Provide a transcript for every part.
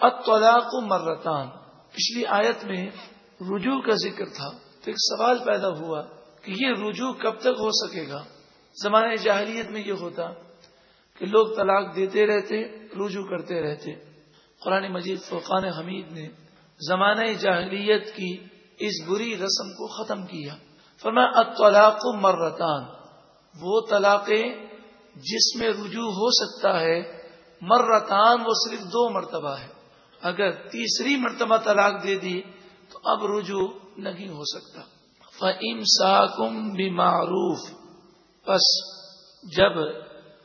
اطلاق مرتان۔ پچھلی آیت میں رجوع کا ذکر تھا، تو ایک سوال پیدا ہوا کہ یہ رجوع کب تک ہو سکے گا؟ زمانے جاہلیت میں یہ ہوتا کہ لوگ طلاق دیتے رہتے، رجوع کرتے رہتے۔ قرآن مجید فقان حمید نے زمانہ جاہلیت کی اس بری رسم کو ختم کیا۔ فرما اطلاق مرتان۔ وہ طلاقیں جس میں رجوع ہو سکتا ہے، مرتان وہ صرف دو مرتبہ ہے۔ اگر تیسری مرتبہ طلاق دے دی تو اب رجوع نہیں ہو سکتا۔ فعم ساکم بھی معروف بس جب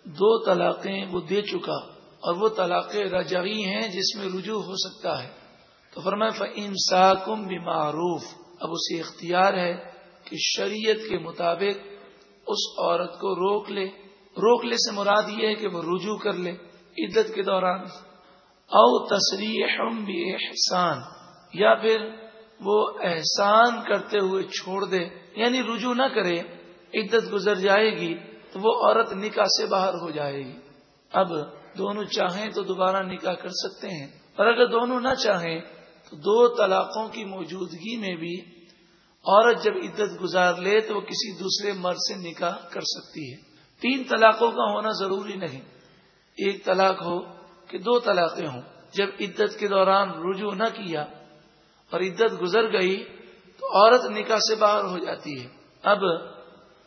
دو طلاقیں وہ دے چکا اور وہ طلاقیں رجعی ہیں جس میں رجوع ہو سکتا ہے، تو فرمائے فعم ساکم بھی معروف اب اسے اختیار ہے کہ شریعت کے مطابق اس عورت کو روک لے۔ روک لے سے مراد یہ ہے کہ وہ رجوع کر لے عدت کے دوران۔ او تصریح بھی احسان، یا پھر وہ احسان کرتے ہوئے چھوڑ دے یعنی رجوع نہ کرے، عدت گزر جائے گی تو وہ عورت نکاح سے باہر ہو جائے گی۔ اب دونوں چاہیں تو دوبارہ نکاح کر سکتے ہیں، اور اگر دونوں نہ چاہیں تو دو طلاقوں کی موجودگی میں بھی عورت جب عدت گزار لے تو وہ کسی دوسرے مرد سے نکاح کر سکتی ہے۔ تین طلاقوں کا ہونا ضروری نہیں۔ ایک طلاق ہو کہ دو طلاقیں ہوں۔ جب عدت کے دوران رجوع نہ کیا اور عدت گزر گئی تو عورت نکاح سے باہر ہو جاتی ہے۔ اب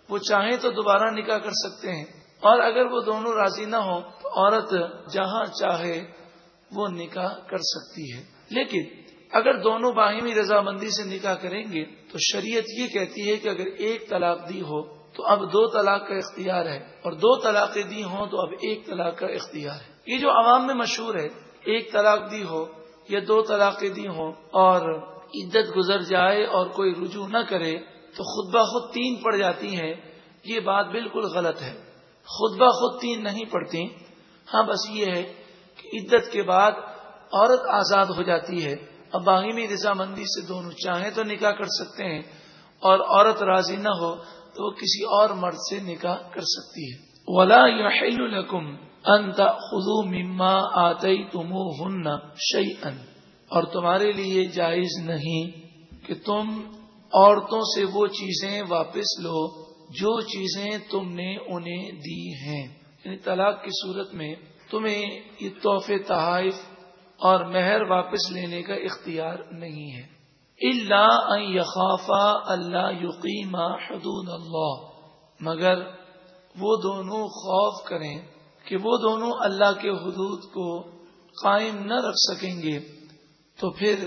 وہ چاہیں تو دوبارہ نکاح کر سکتے ہیں اور اگر وہ دونوں راضی نہ ہو تو عورت جہاں چاہے وہ نکاح کر سکتی ہے۔ لیکن اگر دونوں باہمی رضامندی سے نکاح کریں گے تو شریعت یہ کہتی ہے کہ اگر ایک طلاق دی ہو تو اب دو طلاق کا اختیار ہے اور دو طلاقیں دی ہوں تو اب ایک طلاق کا اختیار ہے۔ یہ جو عوام میں مشہور ہے ایک طلاق دی ہو یا دو طلاقیں دی ہوں اور عدت گزر جائے اور کوئی رجوع نہ کرے تو خود بخود تین پڑ جاتی ہیں، یہ بات بالکل غلط ہے۔ خود بخود تین نہیں پڑتی ہاں بس یہ ہے کہ عدت کے بعد عورت آزاد ہو جاتی ہے۔ اب باہمی رضامندی سے دونوں چاہیں تو نکاح کر سکتے ہیں اور عورت راضی نہ ہو تو وہ کسی اور مرد سے نکاح کر سکتی ہے۔ ولا لکم انت خزو مما آتی تم ہن شعی اور تمہارے لیے جائز نہیں کہ تم عورتوں سے وہ چیزیں واپس لو جو چیزیں تم نے انہیں دی ہیں۔ یعنی طلاق کی صورت میں تمہیں یہ تحفے تحائف اور مہر واپس لینے کا اختیار نہیں ہے۔ اللہ یخافا اللہ یقیمہ حدود اللہ مگر وہ دونوں خوف کریں کہ وہ دونوں اللہ کے حدود کو قائم نہ رکھ سکیں گے، تو پھر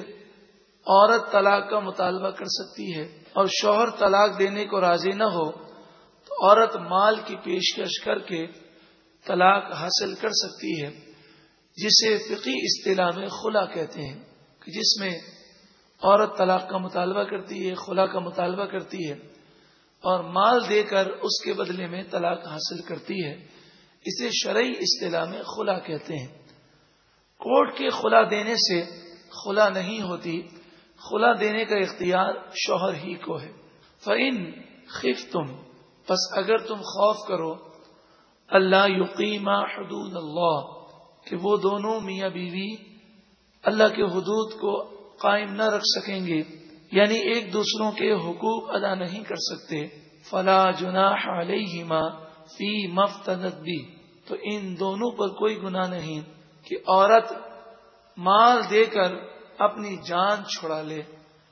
عورت طلاق کا مطالبہ کر سکتی ہے اور شوہر طلاق دینے کو راضی نہ ہو، تو عورت مال کی پیشکش کر کے طلاق حاصل کر سکتی ہے، جسے فقی اصطلاح میں خلا کہتے ہیں، کہ جس میں عورت طلاق کا مطالبہ کرتی ہے، خلا کا مطالبہ کرتی ہے۔ اور مال دے کر اس کے بدلے میں طلاق حاصل کرتی ہے، اسے شرعی اصطلاح میں خلا کہتے ہیں۔ کورٹ کے خلا دینے سے خلا نہیں ہوتی، خلا دینے کا اختیار شوہر ہی کو ہے۔ فعن خف تم بس اگر تم خوف کرو، اللہ یقیمہ حدود اللہ، کہ وہ دونوں میاں بیوی اللہ کے حدود کو قائم نہ رکھ سکیں گے۔ یعنی ایک دوسروں کے حقوق ادا نہیں کر سکتے۔ فلا جناح علیہما فی مفتنت بھی تو ان دونوں پر کوئی گناہ نہیں کہ عورت مال دے کر اپنی جان چھڑا لے۔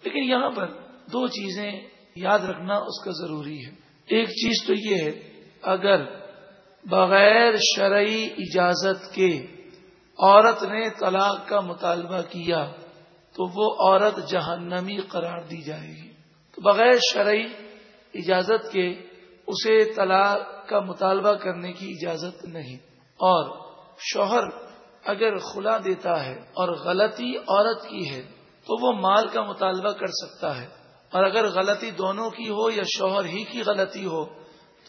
لیکن یہاں پر دو چیزیں یاد رکھنا اس کا ضروری ہے۔ ایک چیز تو یہ ہے، اگر بغیر شرعی اجازت کے عورت نے طلاق کا مطالبہ کیا تو وہ عورت جہنمی قرار دی جائے گی۔ تو بغیر شرعی اجازت کے اسے طلاق کا مطالبہ کرنے کی اجازت نہیں۔ اور شوہر اگر خلا دیتا ہے اور غلطی عورت کی ہے تو وہ مال کا مطالبہ کر سکتا ہے۔ اور اگر غلطی دونوں کی ہو یا شوہر ہی کی غلطی ہو،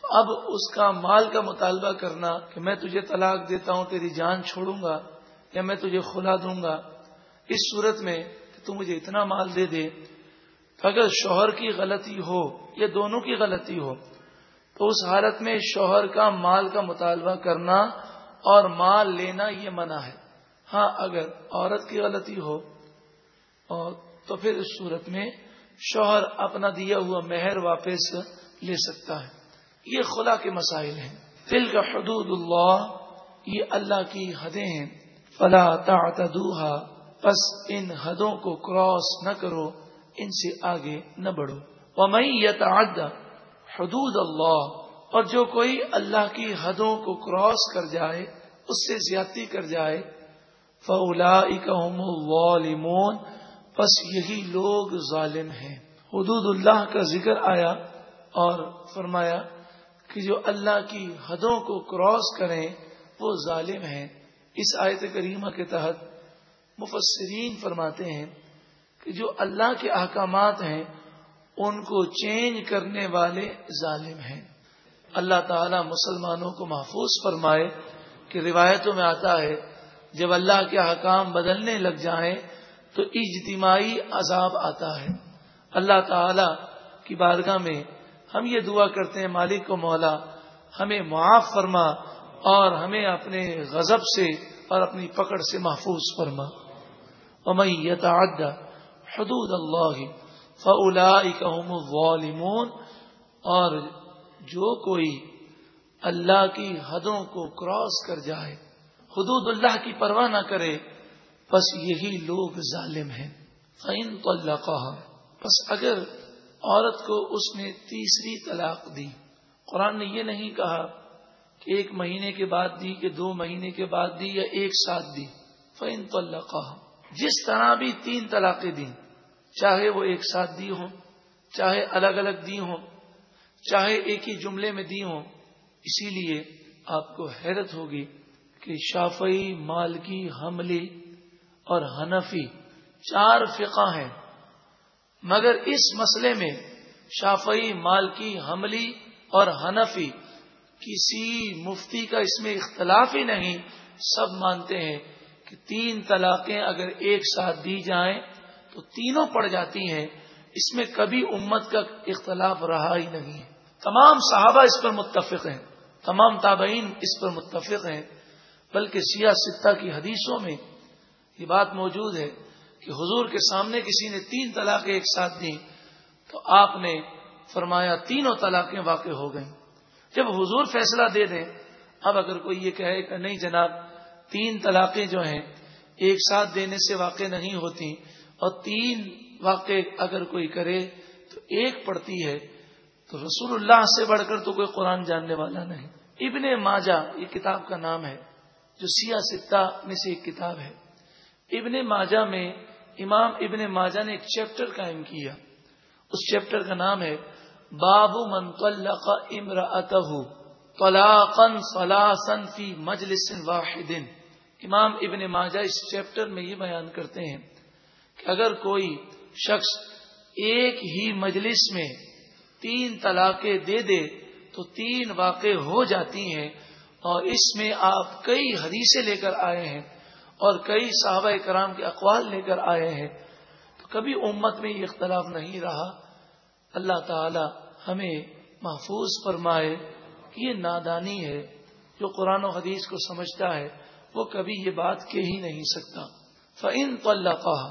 تو اب اس کا مال کا مطالبہ کرنا کہ میں تجھے طلاق دیتا ہوں، تیری جان چھوڑوں گا یا میں تجھے کھلا دوں گا اس صورت میں کہ تو مجھے اتنا مال دے دے اگر شوہر کی غلطی ہو یا دونوں کی غلطی ہو، تو اس حالت میں شوہر کا مال کا مطالبہ کرنا اور مال لینا یہ منع ہے۔ ہاں اگر عورت کی غلطی ہو، اور تو پھر اس صورت میں شوہر اپنا دیا ہوا مہر واپس لے سکتا ہے۔ یہ خلا کے مسائل ہیں۔ دل کا حدود اللہ، یہ اللہ کی حدیں ہیں۔ فلا تعتدوها پس ان حدوں کو کراس نہ کرو، ان سے آگے نہ بڑھو۔ ومن يتعد حدود اللہ اور جو کوئی اللہ کی حدوں کو کراس کر جائے، اس سے زیادتی کر جائے، فَأُولَئِكَ الظَّالِمُونَ، پس یہی لوگ ظالم ہیں۔ حدود اللہ کا ذکر آیا اور فرمایا کہ جو اللہ کی حدوں کو کراس کریں، وہ ظالم ہیں۔ اس آیت کریمہ کے تحت مفسرین فرماتے ہیں کہ جو اللہ کے احکامات ہیں، ان کو چینج کرنے والے ظالم ہیں۔ اللہ تعالی مسلمانوں کو محفوظ فرمائے کہ روایتوں میں آتا ہے، جب اللہ کے احکام بدلنے لگ جائیں تو اجتماعی عذاب آتا ہے۔ اللہ تعالی کی بارگاہ میں ہم یہ دعا کرتے ہیں، مالک کو مولا، ہمیں معاف فرما اور ہمیں اپنے غضب سے اور اپنی پکڑ سے محفوظ فرما۔ حدود اللہ الظالمون، اور جو کوئی اللہ کی حدوں کو کراس کر جائے، حدود اللہ کی پرواہ نہ کرے، بس یہی لوگ ظالم ہیں۔ فین تو اللہ کہا بس اگر عورت کو اس نے تیسری طلاق دی۔ قرآن نے یہ نہیں کہا کہ ایک مہینے کے بعد دی، کہ دو مہینے کے بعد دی، یا ایک ساتھ دی۔ فین تو اللہ کہا جس طرح بھی تین طلاقیں دی چاہے وہ ایک ساتھ دی ہوں، چاہے الگ الگ دی ہوں، چاہے ایک ہی جملے میں دی ہوں، اسی لیے آپ کو حیرت ہوگی کہ شافئی مالکی، حملی اور حنفی چار فقہ ہیں۔ مگر اس مسئلے میں شافعی، مالکی، حملی اور حنفی کسی مفتی کا اس میں اختلاف ہی نہیں، سب مانتے ہیں کہ تین طلاقیں اگر ایک ساتھ دی جائیں تو تینوں پڑ جاتی ہیں، اس میں کبھی امت کا اختلاف رہا ہی نہیں ہے۔ تمام صحابہ اس پر متفق ہیں، تمام تابعین اس پر متفق ہیں، بلکہ سیاہ ستہ کی حدیثوں میں یہ بات موجود ہے کہ حضور کے سامنے کسی نے تین طلاقیں ایک ساتھ دی تو آپ نے فرمایا تینوں طلاقیں واقع ہو گئیں۔ جب حضور فیصلہ دے دیں، اب اگر کوئی یہ کہے کہ نہیں جناب تین طلاقیں جو ہیں، ایک ساتھ دینے سے واقع نہیں ہوتی اور تین واقع اگر کوئی کرے تو ایک پڑتی ہے، تو رسول اللہ سے بڑھ کر تو کوئی قرآن جاننے والا نہیں۔ ابن ماجہ، یہ کتاب کا نام ہے، جو سیاہ ستہ میں سے ایک کتاب ہے۔ ابن ماجہ میں امام ابن ماجہ نے ایک چیپٹر قائم کیا۔ اس چیپٹر کا نام ہے، باب من طلق امرأته طلاقا ثلاثا فی مجلس واحد۔ امام ابن ماجہ اس چیپٹر میں یہ بیان کرتے ہیں کہ اگر کوئی شخص ایک ہی مجلس میں تین طلاقیں دے دے تو تین واقع ہو جاتی ہیں اور اس میں آپ کئی حدیثیں لے کر آئے ہیں اور کئی صحابہ کرام کے اقوال لے کر آئے ہیں تو کبھی امت میں یہ اختلاف نہیں رہا۔ اللہ تعالی ہمیں محفوظ فرمائے کہ یہ نادانی ہے جو قرآن و حدیث کو سمجھتا ہے۔ وہ کبھی یہ بات کہہ ہی نہیں سکتا۔ فعن تو اللہ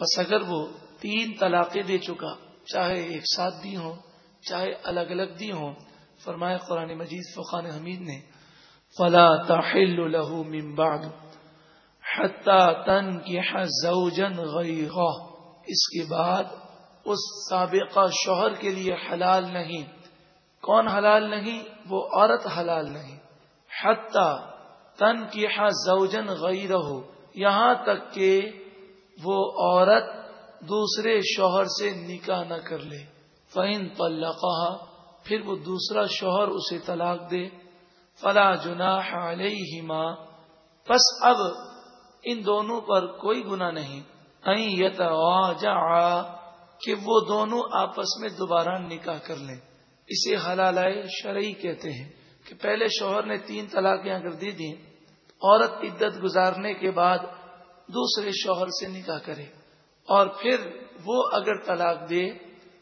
بس اگر وہ تین طلاقیں دے چکا، چاہے ایک ساتھ دی ہوں، چاہے الگ الگ دی ہوں فرمائے قرآن مجید فقان حمید نے، فلا تحل له من بعد تن کی زوجن غیغا اس کے بعد اس سابقہ شوہر کے لیے حلال نہیں۔ کون حلال نہیں؟ وہ عورت حلال نہیں۔ حتی تن کی زوجن غیر ہو یہاں تک کہ وہ عورت دوسرے شوہر سے نکاح نہ کر لے۔ فہم طلقہ پھر وہ دوسرا شوہر اسے طلاق دے۔ فلا جناح علیہما پس اب ان دونوں پر کوئی گنا نہیں۔ کہ وہ دونوں آپس میں دوبارہ نکاح کر لیں۔ اسے حلال شرعی کہتے ہیں کہ پہلے شوہر نے تین طلاقیں اگر دے دی عورت عدت گزارنے کے بعد دوسرے شوہر سے نکاح کرے اور پھر وہ اگر طلاق دے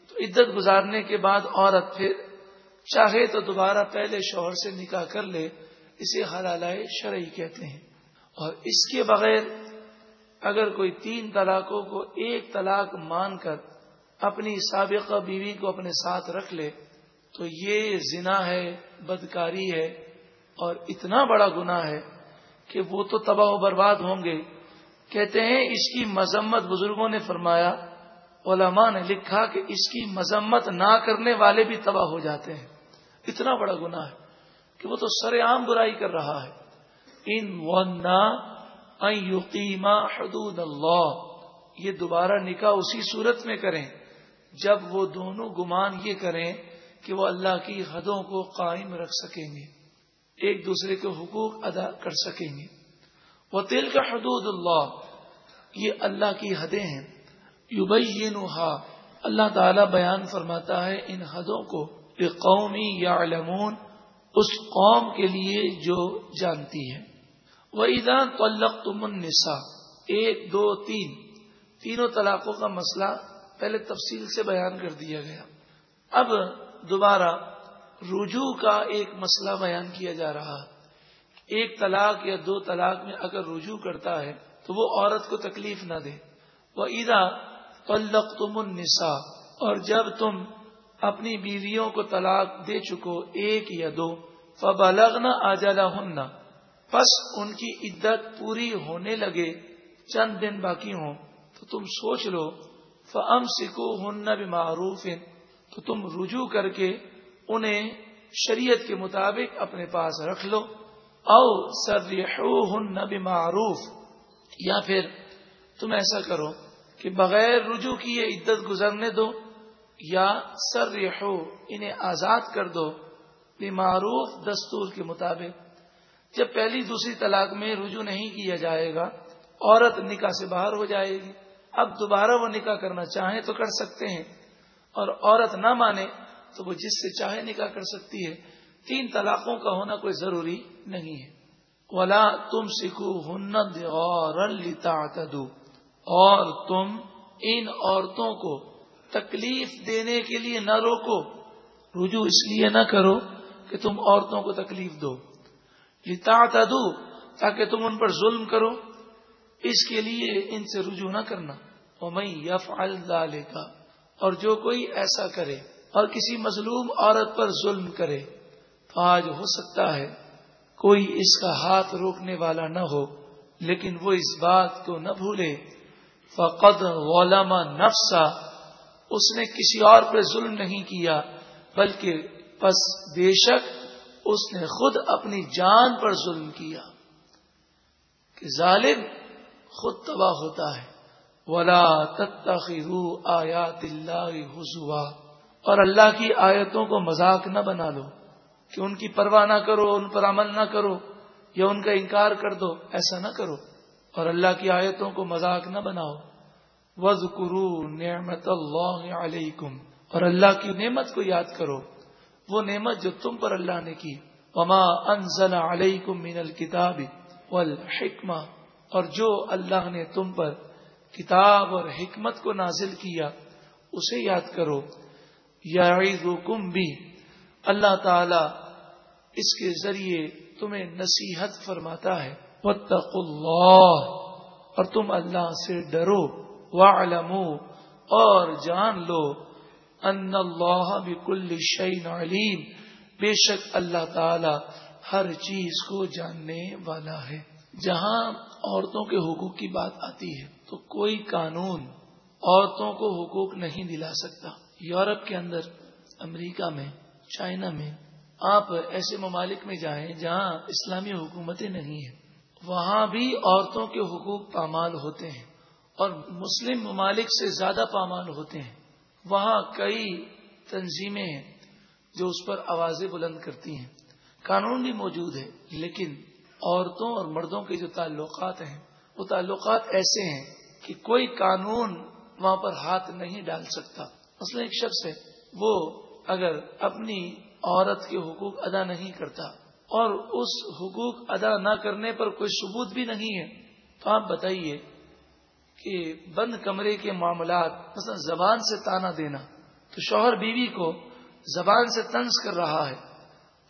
تو عدت گزارنے کے بعد عورت پھر چاہے تو دوبارہ پہلے شوہر سے نکاح کر لے، اسے حلال شرعی کہتے ہیں۔ اور اس کے بغیر اگر کوئی تین طلاقوں کو ایک طلاق مان کر اپنی سابقہ بیوی کو اپنے ساتھ رکھ لے تو یہ زنا ہے، بدکاری ہے اور اتنا بڑا گنا ہے کہ وہ تو تباہ و برباد ہوں گے۔ کہتے ہیں اس کی مذمت بزرگوں نے فرمایا، علماء نے لکھا کہ اس کی مذمت نہ کرنے والے بھی تباہ ہو جاتے ہیں۔ اتنا بڑا گنا ہے کہ وہ تو سر عام برائی کر رہا ہے۔ ان یقیمہ حدود اللہ۔ یہ دوبارہ نکاح اسی صورت میں کریں۔ جب وہ دونوں گمان یہ کریں کہ وہ اللہ کی حدوں کو قائم رکھ سکیں گے۔ ایک دوسرے کے حقوق ادا کر سکیں گے۔ وہ تیل کا حدود اللہ یہ اللہ کی حدیں ہیں۔ یوبئی اللہ تعالی بیان فرماتا ہے ان حدوں کو۔ قومی یا علمون اس قوم کے لیے جو جانتی ہے وہ ادا طلق تم ایک، دو، تین۔ تینوں طلاقوں کا مسئلہ پہلے تفصیل سے بیان کر دیا گیا۔ اب دوبارہ رجوع کا ایک مسئلہ بیان کیا جا رہا ایک طلاق یا دو طلاق میں اگر رجوع کرتا ہے تو وہ عورت کو تکلیف نہ دے۔ وہ عیدا پلک تم النسا اور جب تم اپنی بیویوں کو طلاق دے چکو ایک یا دو فبلغ نہ آجالا ہننا پس ان کی عدت پوری ہونے لگے، چند دن باقی ہوں، تو تم سوچ لو فم سکو ہن بھی معروف تو تم رجوع کر کے انہیں شریعت کے مطابق اپنے پاس رکھ لو، او سر ہن معروف یا پھر تم ایسا کرو کہ بغیر رجوع کیے عدت گزرنے دو، یا سر انہیں آزاد کر دو بھی معروف دستور کے مطابق۔ جب پہلی دوسری طلاق میں رجوع نہیں کیا جائے گا، عورت نکاح سے باہر ہو جائے گی۔ اب دوبارہ وہ نکاح کرنا چاہیں تو کر سکتے ہیں، اور عورت نہ مانے تو وہ جس سے چاہے نکاح کر سکتی ہے۔ تین طلاقوں کا ہونا کوئی ضروری نہیں ہے۔ ولا تم سکھو ہنت اور اور تم ان عورتوں کو تکلیف دینے کے لیے نہ روکو۔ رجوع اس لیے نہ کرو کہ تم عورتوں کو تکلیف دو۔ لتا دو تاکہ تم ان پر ظلم کرو۔ اس کے لیے ان سے رجوع نہ کرنا۔ اور میں یف کا اور جو کوئی ایسا کرے۔ اور کسی مظلوم عورت پر ظلم کرے تو آج ہو سکتا ہے کوئی اس کا ہاتھ روکنے والا نہ ہو، لیکن وہ اس بات کو نہ بھولے۔ فقد علما نفسا اس نے کسی اور پر ظلم نہیں کیا، بلکہ بس بے شک اس نے خود اپنی جان پر ظلم کیا۔ کہ ظالم خود تباہ ہوتا ہے۔ ولا تتخذوا آیات اللہ حضوا اور اللہ کی آیتوں کو مذاق نہ بنا لو کہ ان کی پرواہ نہ کرو، ان پر عمل نہ کرو یا ان کا انکار کر دو، ایسا نہ کرو۔ اور اللہ کی آیتوں کو مذاق نہ بناؤ۔ وز کرو نعمت اللہ علیکم اور اللہ کی نعمت کو یاد کرو۔ وہ نعمت جو تم پر اللہ نے کی۔ وما انزل علیکم من الکتاب والحکمہ اور جو اللہ نے تم پر کتاب اور حکمت کو نازل کیا، اسے یاد کرو۔ یا بھی اللہ تعالی اس کے ذریعے تمہیں نصیحت فرماتا ہے۔ اللہ، اور تم اللہ سے ڈرو اور جان لو۔ ان اللہ بکل شعین علیم۔ بے شک اللہ تعالی ہر چیز کو جاننے والا ہے۔ جہاں عورتوں کے حقوق کی بات آتی ہے تو کوئی قانون عورتوں کو حقوق نہیں دلا سکتا۔ یورپ کے اندر، امریکہ میں، چائنا میں، آپ ایسے ممالک میں جائیں جہاں اسلامی حکومتیں نہیں ہیں۔ وہاں بھی عورتوں کے حقوق پامال ہوتے ہیں اور مسلم ممالک سے زیادہ پامال ہوتے ہیں۔ وہاں کئی تنظیمیں ہیں جو اس پر آوازیں بلند کرتی ہیں۔ قانون بھی موجود ہے، لیکن عورتوں اور مردوں کے جو تعلقات ہیں، وہ تعلقات ایسے ہیں کہ کوئی قانون وہاں پر ہاتھ نہیں ڈال سکتا۔ مثلا ایک شخص ہے۔ وہ اگر اپنی عورت کے حقوق ادا نہیں کرتا اور اس حقوق ادا نہ کرنے پر کوئی ثبوت بھی نہیں ہے، تو آپ بتائیے کہ بند کمرے کے معاملات، مثلا زبان سے تانا دینا، تو شوہر بیوی کو زبان سے تنز کر رہا ہے،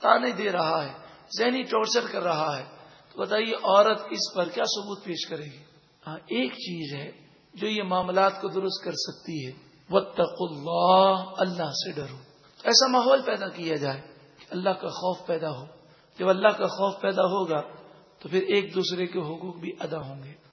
تانے دے رہا ہے، ذہنی ٹارچر کر رہا ہے، تو بتائیے عورت اس پر کیا ثبوت پیش کرے گی؟ ہاں ایک چیز ہے جو یہ معاملات کو درست کر سکتی ہے۔ وہ اللہ اللہ سے ڈرو۔ ایسا ماحول پیدا کیا جائے کہ اللہ کا خوف پیدا ہو۔ جب اللہ کا خوف پیدا ہوگا تو پھر ایک دوسرے کے حقوق بھی ادا ہوں گے۔